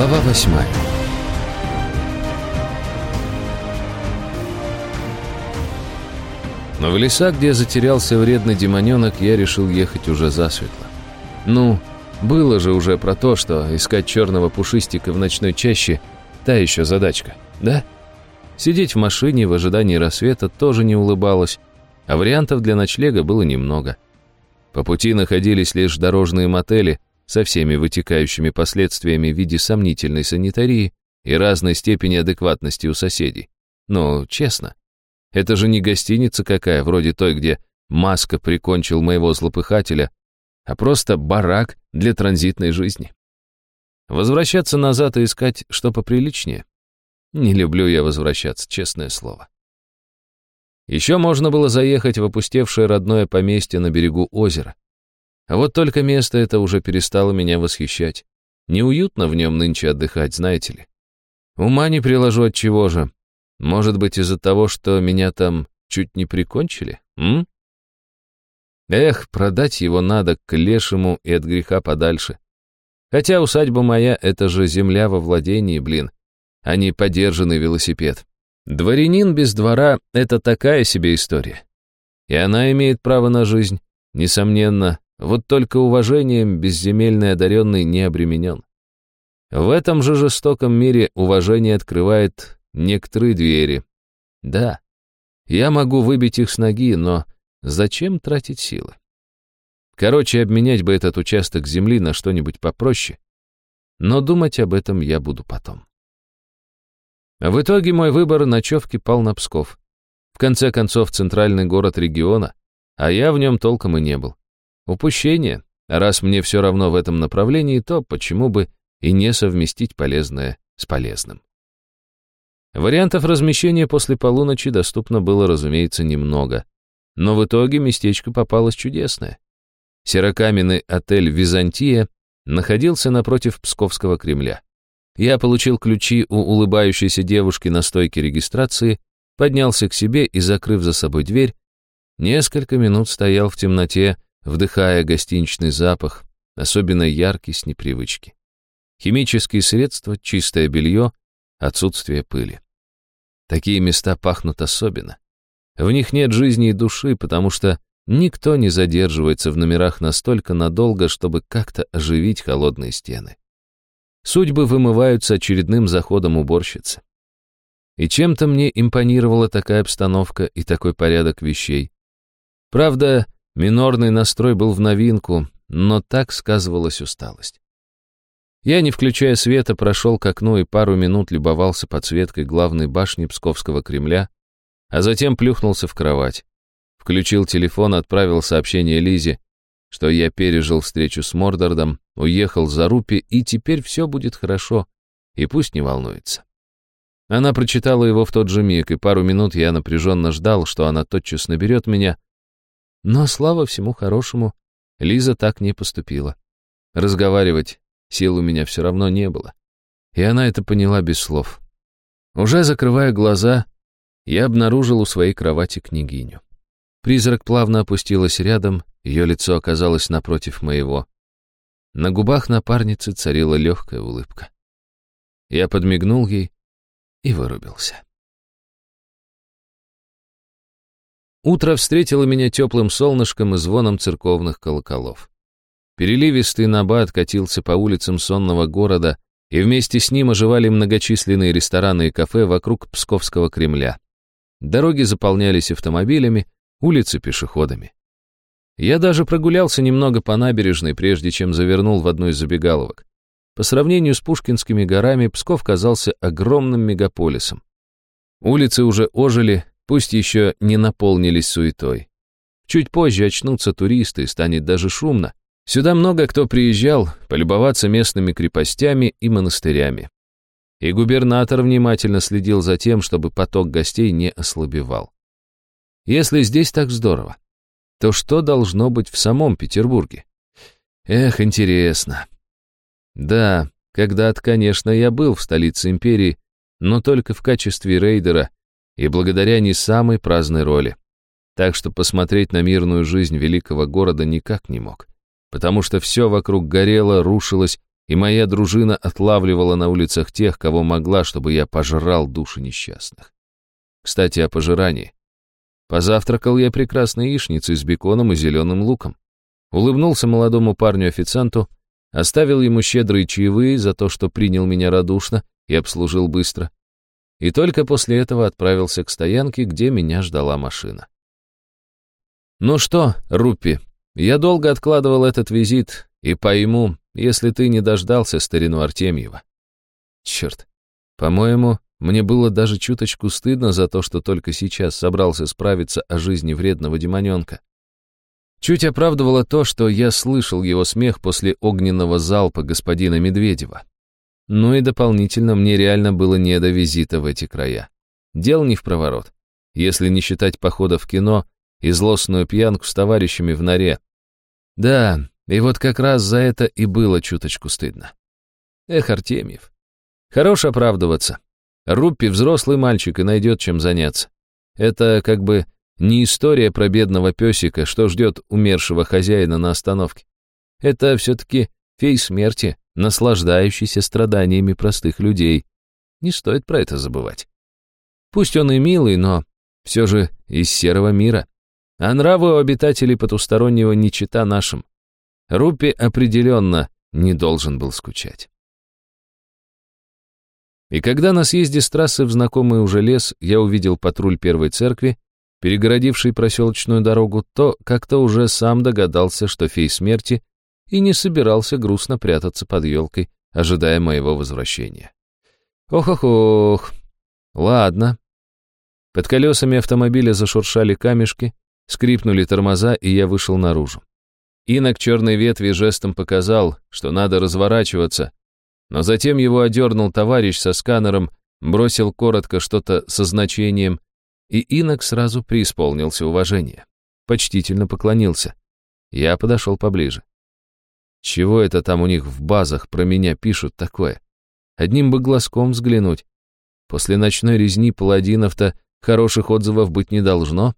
Глава восьмая Но в леса, где затерялся вредный демоненок, я решил ехать уже засветло. Ну, было же уже про то, что искать черного пушистика в ночной чаще — та еще задачка, да? Сидеть в машине в ожидании рассвета тоже не улыбалось, а вариантов для ночлега было немного. По пути находились лишь дорожные мотели со всеми вытекающими последствиями в виде сомнительной санитарии и разной степени адекватности у соседей. Но, честно, это же не гостиница какая, вроде той, где Маска прикончил моего злопыхателя, а просто барак для транзитной жизни. Возвращаться назад и искать что поприличнее? Не люблю я возвращаться, честное слово. Еще можно было заехать в опустевшее родное поместье на берегу озера. А вот только место это уже перестало меня восхищать. Неуютно в нем нынче отдыхать, знаете ли. Ума не приложу от чего же. Может быть, из-за того, что меня там чуть не прикончили, м? Эх, продать его надо к лешему и от греха подальше. Хотя усадьба моя — это же земля во владении, блин, а не подержанный велосипед. Дворянин без двора — это такая себе история. И она имеет право на жизнь, несомненно, вот только уважением безземельный одаренный не обременен. В этом же жестоком мире уважение открывает некоторые двери. Да, я могу выбить их с ноги, но зачем тратить силы? Короче, обменять бы этот участок земли на что-нибудь попроще. Но думать об этом я буду потом. В итоге мой выбор ночевки пал на Псков. В конце концов, центральный город региона, а я в нем толком и не был. Упущение. Раз мне все равно в этом направлении, то почему бы и не совместить полезное с полезным? Вариантов размещения после полуночи доступно было, разумеется, немного. Но в итоге местечко попалось чудесное. Серокаменный отель «Византия» находился напротив Псковского Кремля. Я получил ключи у улыбающейся девушки на стойке регистрации, поднялся к себе и, закрыв за собой дверь, несколько минут стоял в темноте, вдыхая гостиничный запах, особенно яркий с непривычки. Химические средства, чистое белье, отсутствие пыли. Такие места пахнут особенно. В них нет жизни и души, потому что никто не задерживается в номерах настолько надолго, чтобы как-то оживить холодные стены. Судьбы вымываются очередным заходом уборщицы. И чем-то мне импонировала такая обстановка и такой порядок вещей. Правда, минорный настрой был в новинку, но так сказывалась усталость. Я, не включая света, прошел к окну и пару минут любовался подсветкой главной башни Псковского Кремля, а затем плюхнулся в кровать. Включил телефон, отправил сообщение Лизе, что я пережил встречу с Мордордом, уехал за Рупи, и теперь все будет хорошо, и пусть не волнуется. Она прочитала его в тот же миг, и пару минут я напряженно ждал, что она тотчас наберет меня. Но, слава всему хорошему, Лиза так не поступила. Разговаривать Сил у меня все равно не было. И она это поняла без слов. Уже закрывая глаза, я обнаружил у своей кровати княгиню. Призрак плавно опустилась рядом, ее лицо оказалось напротив моего. На губах напарницы царила легкая улыбка. Я подмигнул ей и вырубился. Утро встретило меня теплым солнышком и звоном церковных колоколов. Переливистый набат катился по улицам сонного города, и вместе с ним оживали многочисленные рестораны и кафе вокруг Псковского Кремля. Дороги заполнялись автомобилями, улицы пешеходами. Я даже прогулялся немного по набережной, прежде чем завернул в одну из забегаловок. По сравнению с Пушкинскими горами, Псков казался огромным мегаполисом. Улицы уже ожили, пусть еще не наполнились суетой. Чуть позже очнутся туристы, станет даже шумно, Сюда много кто приезжал полюбоваться местными крепостями и монастырями. И губернатор внимательно следил за тем, чтобы поток гостей не ослабевал. Если здесь так здорово, то что должно быть в самом Петербурге? Эх, интересно. Да, когда-то, конечно, я был в столице империи, но только в качестве рейдера и благодаря не самой праздной роли. Так что посмотреть на мирную жизнь великого города никак не мог потому что все вокруг горело, рушилось и моя дружина отлавливала на улицах тех, кого могла, чтобы я пожрал души несчастных. Кстати, о пожирании. Позавтракал я прекрасной яичницей с беконом и зеленым луком. Улыбнулся молодому парню-официанту, оставил ему щедрые чаевые за то, что принял меня радушно и обслужил быстро. И только после этого отправился к стоянке, где меня ждала машина. «Ну что, Руппи, я долго откладывал этот визит и пойму, если ты не дождался старину Артемьева. Черт, по-моему, мне было даже чуточку стыдно за то, что только сейчас собрался справиться о жизни вредного демоненка. Чуть оправдывало то, что я слышал его смех после огненного залпа господина Медведева. Ну и дополнительно мне реально было не до визита в эти края. Дел не в проворот. Если не считать похода в кино и злостную пьянку с товарищами в норе. Да, и вот как раз за это и было чуточку стыдно. Эх, Артемьев. Хорош оправдываться. Руппи взрослый мальчик и найдет чем заняться. Это как бы не история про бедного песика, что ждет умершего хозяина на остановке. Это все-таки фей смерти, наслаждающийся страданиями простых людей. Не стоит про это забывать. Пусть он и милый, но все же из серого мира. А нравы у обитателей потустороннего не чита нашим. Рупи определенно не должен был скучать. И когда на съезде с трассы в знакомый уже лес я увидел патруль первой церкви, перегородивший проселочную дорогу, то как-то уже сам догадался, что фей смерти и не собирался грустно прятаться под елкой, ожидая моего возвращения. Ох-ох-ох. Ладно. Под колесами автомобиля зашуршали камешки, Скрипнули тормоза, и я вышел наружу. Инок черной ветви жестом показал, что надо разворачиваться, но затем его одернул товарищ со сканером, бросил коротко что-то со значением, и инок сразу преисполнился уважения. Почтительно поклонился. Я подошел поближе. Чего это там у них в базах про меня пишут такое? Одним бы глазком взглянуть. После ночной резни паладинов-то хороших отзывов быть не должно.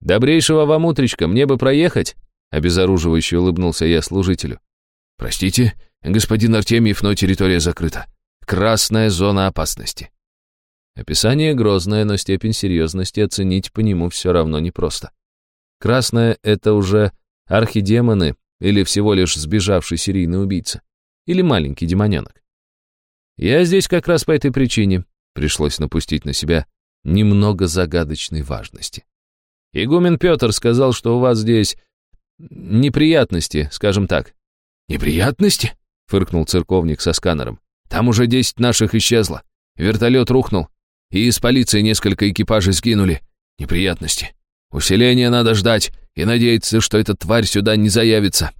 «Добрейшего вам утречка, мне бы проехать!» Обезоруживающе улыбнулся я служителю. «Простите, господин Артемьев, но территория закрыта. Красная зона опасности». Описание грозное, но степень серьезности оценить по нему все равно непросто. Красное — это уже архидемоны или всего лишь сбежавший серийный убийца. Или маленький демоненок. Я здесь как раз по этой причине. Пришлось напустить на себя немного загадочной важности. Игумен Петр сказал, что у вас здесь неприятности, скажем так». «Неприятности?» — фыркнул церковник со сканером. «Там уже десять наших исчезло. Вертолет рухнул, и из полиции несколько экипажей сгинули. Неприятности. Усиление надо ждать и надеяться, что эта тварь сюда не заявится».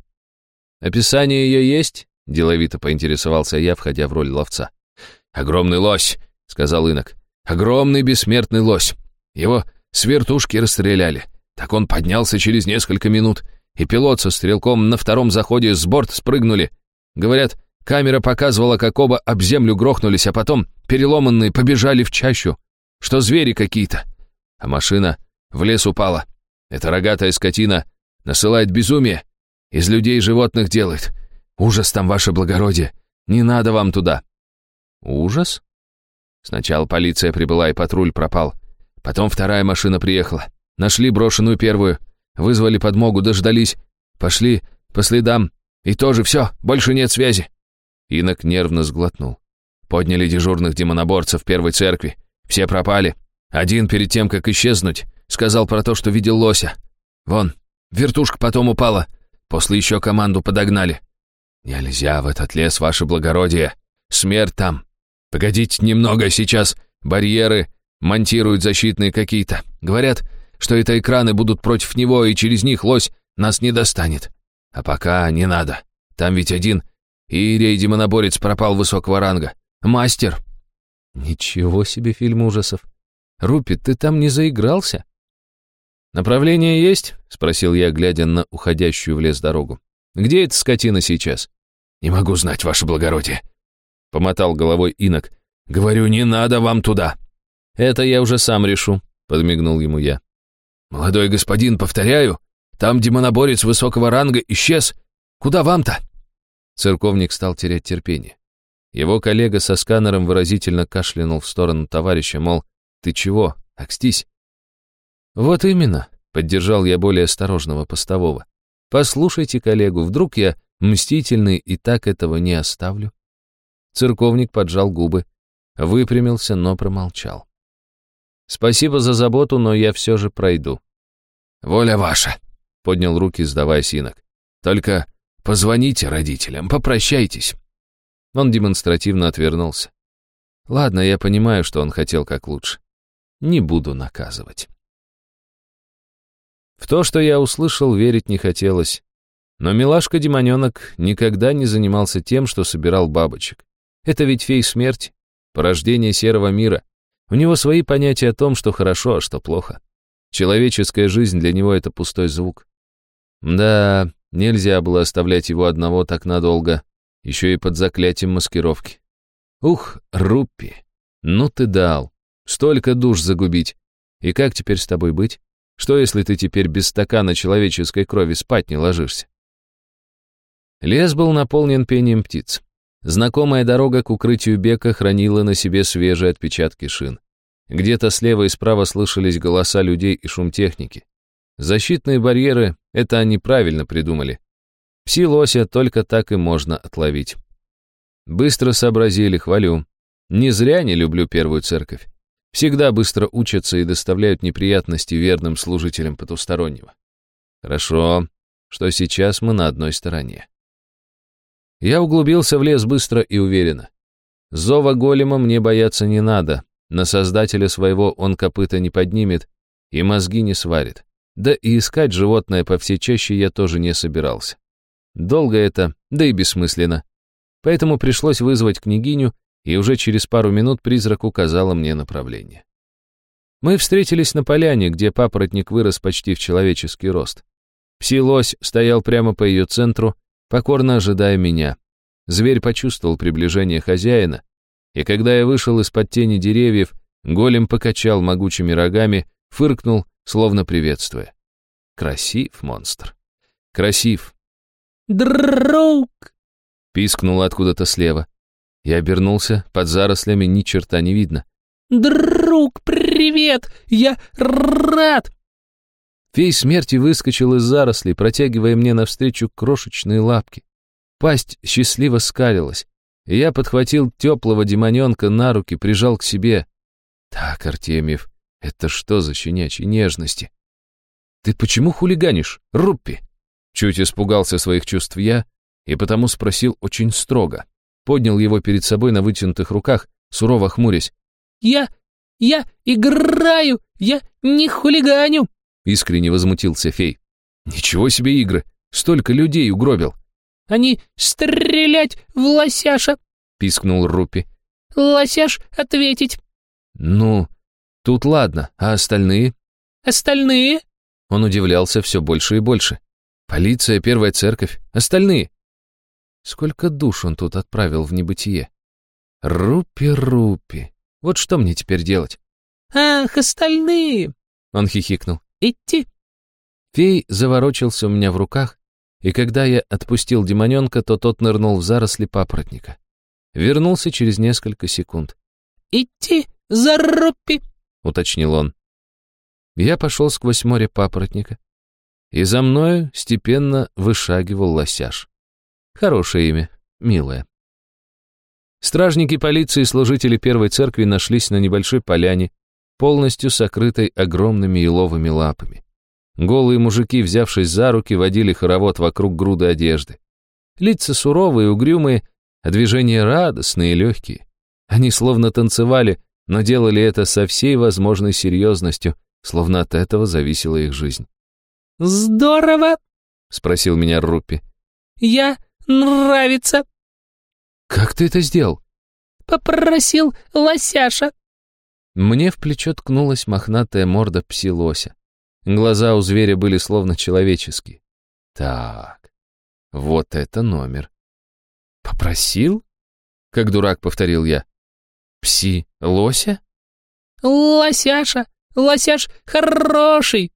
«Описание ее есть?» — деловито поинтересовался я, входя в роль ловца. «Огромный лось», — сказал инок. «Огромный бессмертный лось. Его с вертушки расстреляли. Так он поднялся через несколько минут, и пилот со стрелком на втором заходе с борт спрыгнули. Говорят, камера показывала, как оба об землю грохнулись, а потом переломанные побежали в чащу, что звери какие-то. А машина в лес упала. Эта рогатая скотина насылает безумие, из людей животных делает. Ужас там, ваше благородие, не надо вам туда. Ужас? Сначала полиция прибыла и патруль пропал. Потом вторая машина приехала. Нашли брошенную первую. Вызвали подмогу, дождались. Пошли по следам. И тоже все, больше нет связи. Инок нервно сглотнул. Подняли дежурных демоноборцев первой церкви. Все пропали. Один перед тем, как исчезнуть, сказал про то, что видел лося. Вон, вертушка потом упала. После еще команду подогнали. Нельзя в этот лес, ваше благородие. Смерть там. Погодите немного, сейчас барьеры монтируют защитные какие-то. Говорят, что это экраны будут против него, и через них лось нас не достанет. А пока не надо. Там ведь один Ирей-демоноборец пропал высокого ранга. Мастер. Ничего себе фильм ужасов. Рупит, ты там не заигрался? Направление есть? Спросил я, глядя на уходящую в лес дорогу. Где эта скотина сейчас? Не могу знать, ваше благородие. Помотал головой инок. Говорю, не надо вам туда. «Это я уже сам решу», — подмигнул ему я. «Молодой господин, повторяю, там демоноборец высокого ранга исчез. Куда вам-то?» Церковник стал терять терпение. Его коллега со сканером выразительно кашлянул в сторону товарища, мол, «Ты чего? Окстись!» «Вот именно», — поддержал я более осторожного постового. «Послушайте коллегу, вдруг я мстительный и так этого не оставлю?» Церковник поджал губы, выпрямился, но промолчал. «Спасибо за заботу, но я все же пройду». «Воля ваша», — поднял руки, сдавая синок. «Только позвоните родителям, попрощайтесь». Он демонстративно отвернулся. Ладно, я понимаю, что он хотел как лучше. Не буду наказывать. В то, что я услышал, верить не хотелось. Но милашка-демоненок никогда не занимался тем, что собирал бабочек. Это ведь фей смерти, порождение серого мира. У него свои понятия о том, что хорошо, а что плохо. Человеческая жизнь для него — это пустой звук. Да, нельзя было оставлять его одного так надолго, еще и под заклятием маскировки. Ух, Руппи, ну ты дал. Столько душ загубить. И как теперь с тобой быть? Что, если ты теперь без стакана человеческой крови спать не ложишься? Лес был наполнен пением птиц. Знакомая дорога к укрытию Бека хранила на себе свежие отпечатки шин. Где-то слева и справа слышались голоса людей и шум техники. Защитные барьеры — это они правильно придумали. Пси-лося только так и можно отловить. Быстро сообразили, хвалю. Не зря не люблю первую церковь. Всегда быстро учатся и доставляют неприятности верным служителям потустороннего. Хорошо, что сейчас мы на одной стороне. Я углубился в лес быстро и уверенно. Зова голема мне бояться не надо, на создателя своего он копыта не поднимет и мозги не сварит. Да и искать животное по всей чаще я тоже не собирался. Долго это, да и бессмысленно. Поэтому пришлось вызвать княгиню, и уже через пару минут призрак указала мне направление. Мы встретились на поляне, где папоротник вырос почти в человеческий рост. Пси-лось стоял прямо по ее центру, покорно ожидая меня. Зверь почувствовал приближение хозяина, и когда я вышел из-под тени деревьев, голем покачал могучими рогами, фыркнул, словно приветствуя. Красив монстр. Красив, «Друг!» — пискнуло откуда-то слева. Я обернулся, под зарослями ни черта не видно. «Друг, привет! Я рад!» Фей смерти выскочил из зарослей, протягивая мне навстречу крошечные лапки. Пасть счастливо скалилась, и я подхватил теплого демоненка на руки, прижал к себе. Так, Артемьев, это что за щенячьи нежности? Ты почему хулиганишь, Руппи? Чуть испугался своих чувств я, и потому спросил очень строго. Поднял его перед собой на вытянутых руках, сурово хмурясь. «Я... я играю! Я не хулиганю!» Искренне возмутился фей. «Ничего себе игры! Столько людей угробил!» «Они стрелять в лосяша!» Пискнул Рупи. «Лосяш ответить!» «Ну, тут ладно, а остальные?» «Остальные?» Он удивлялся все больше и больше. Полиция, первая церковь, остальные. Сколько душ он тут отправил в небытие. Рупи-рупи. Вот что мне теперь делать? Ах, остальные! Он хихикнул. Идти. Фей заворочился у меня в руках, и когда я отпустил демоненка, то тот нырнул в заросли папоротника. Вернулся через несколько секунд. «Идти за Руппи!» — уточнил он. Я пошел сквозь море папоротника, и за мною степенно вышагивал лосяш. Хорошее имя, милое. Стражники полиции и служители первой церкви нашлись на небольшой поляне, полностью сокрытой огромными еловыми лапами. Голые мужики, взявшись за руки, водили хоровод вокруг груды одежды. Лица суровые, угрюмые, а движения радостные и легкие. Они словно танцевали, но делали это со всей возможной серьезностью, словно от этого зависела их жизнь. «Здорово!» — спросил меня Руппи. «Я нравится!» «Как ты это сделал?» «Попросил лосяша!» Мне в плечо ткнулась мохнатая морда пси-лося. Глаза у зверя были словно человеческие. Так, вот это номер. «Попросил?» — как дурак повторил я. «Пси-лося?» «Лосяша! Лосяш хороший!»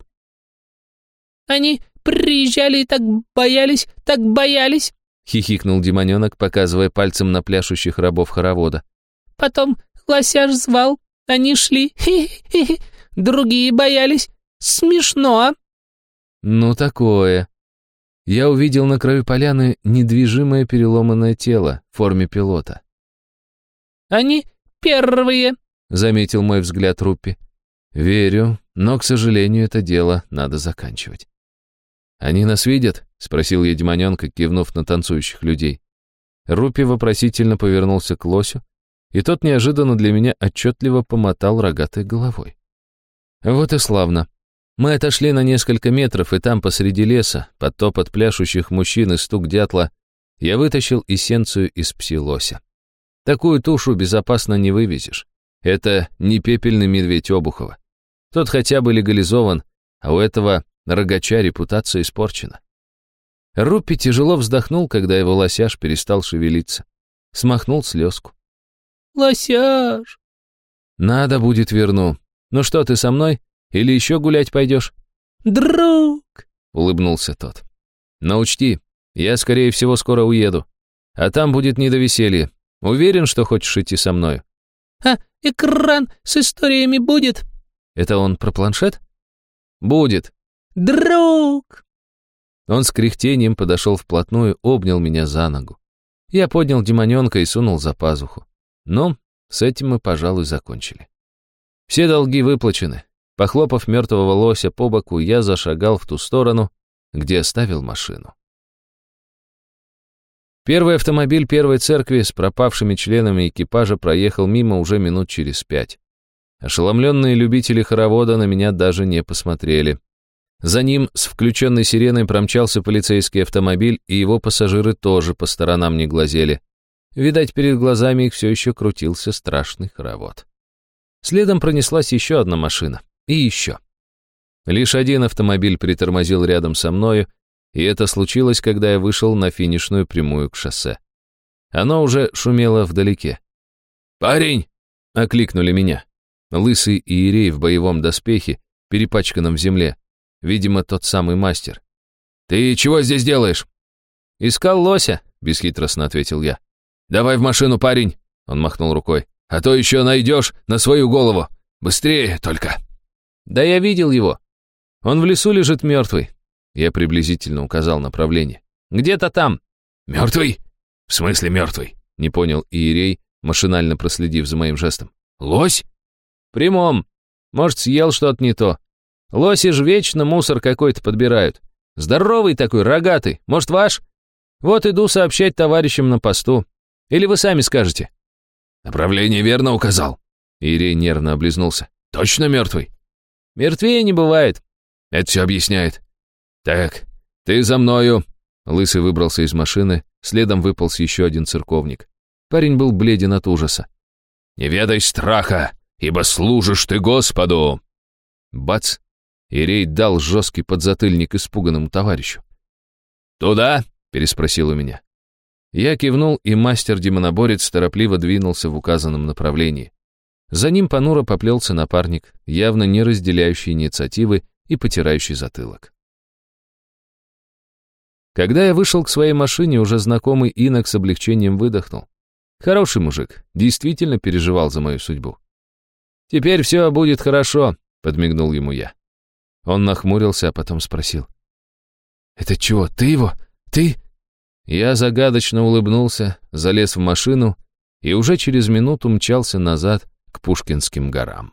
Они приезжали и так боялись, так боялись. Хихикнул демоненок, показывая пальцем на пляшущих рабов хоровода. Потом лосяш звал, они шли, хи-хи-хи, другие боялись. Смешно. Ну, такое. Я увидел на краю поляны недвижимое переломанное тело в форме пилота. Они первые, заметил мой взгляд Руппи. Верю, но, к сожалению, это дело надо заканчивать. «Они нас видят?» — спросил я демоненка, кивнув на танцующих людей. Рупи вопросительно повернулся к лосю, и тот неожиданно для меня отчетливо помотал рогатой головой. Вот и славно. Мы отошли на несколько метров, и там, посреди леса, под топот пляшущих мужчин и стук дятла, я вытащил эссенцию из пси-лося. Такую тушу безопасно не вывезешь. Это не пепельный медведь Обухова. Тот хотя бы легализован, а у этого рогача репутация испорчена. Руппи тяжело вздохнул, когда его лосяж перестал шевелиться. Смахнул слезку. «Лосяж!» «Надо будет верну. Ну что, ты со мной? Или еще гулять пойдешь?» «Друг!» — улыбнулся тот. «Но учти, я, скорее всего, скоро уеду. А там будет не до веселья. Уверен, что хочешь идти со мной?» «А экран с историями будет?» «Это он про планшет?» «Будет». «Друг!» Он с кряхтением подошел вплотную, обнял меня за ногу. Я поднял демоненка и сунул за пазуху. Но с этим мы, пожалуй, закончили. Все долги выплачены. Похлопав мертвого лося по боку, я зашагал в ту сторону, где оставил машину. Первый автомобиль первой церкви с пропавшими членами экипажа проехал мимо уже минут через пять. Ошеломленные любители хоровода на меня даже не посмотрели. За ним с включенной сиреной промчался полицейский автомобиль, и его пассажиры тоже по сторонам не глазели. Видать, перед глазами их все еще крутился страшный хоровод. Следом пронеслась еще одна машина. И еще. Лишь один автомобиль притормозил рядом со мною, и это случилось, когда я вышел на финишную прямую к шоссе. Оно уже шумело вдалеке. «Парень!» — окликнули меня. Лысый иерей в боевом доспехе, перепачканном в земле. Видимо, тот самый мастер. «Ты чего здесь делаешь?» «Искал лося», — бесхитростно ответил я. «Давай в машину, парень!» — он махнул рукой. «А то еще найдешь на свою голову! Быстрее только!» «Да я видел его. Он в лесу лежит мертвый». Я приблизительно указал направление. «Где-то там». «Мертвый? В смысле мертвый?» — не понял Иерей, машинально проследив за моим жестом. «Лось?» «Прямом. Может, съел что-то не то. Лоси ж вечно мусор какой-то подбирают. Здоровый такой, рогатый. Может, ваш? Вот иду сообщать товарищам на посту. Или вы сами скажете?» «Направление верно указал». Ирей нервно облизнулся. «Точно мертвый?» «Мертвее не бывает». «Это все объясняет». «Так, ты за мною». Лысый выбрался из машины, следом выполз еще один церковник. Парень был бледен от ужаса. «Не ведай страха, ибо служишь ты Господу!» Бац! Ирей дал жесткий подзатыльник испуганному товарищу. «Туда?» — переспросил у меня. Я кивнул, и мастер-демоноборец торопливо двинулся в указанном направлении. За ним понуро поплелся напарник, явно не разделяющий инициативы и потирающий затылок. Когда я вышел к своей машине, уже знакомый инок с облегчением выдохнул. Хороший мужик, действительно переживал за мою судьбу. «Теперь все будет хорошо», — подмигнул ему я. Он нахмурился, а потом спросил. «Это чего, ты его? Ты?» Я загадочно улыбнулся, залез в машину и уже через минуту мчался назад к Пушкинским горам.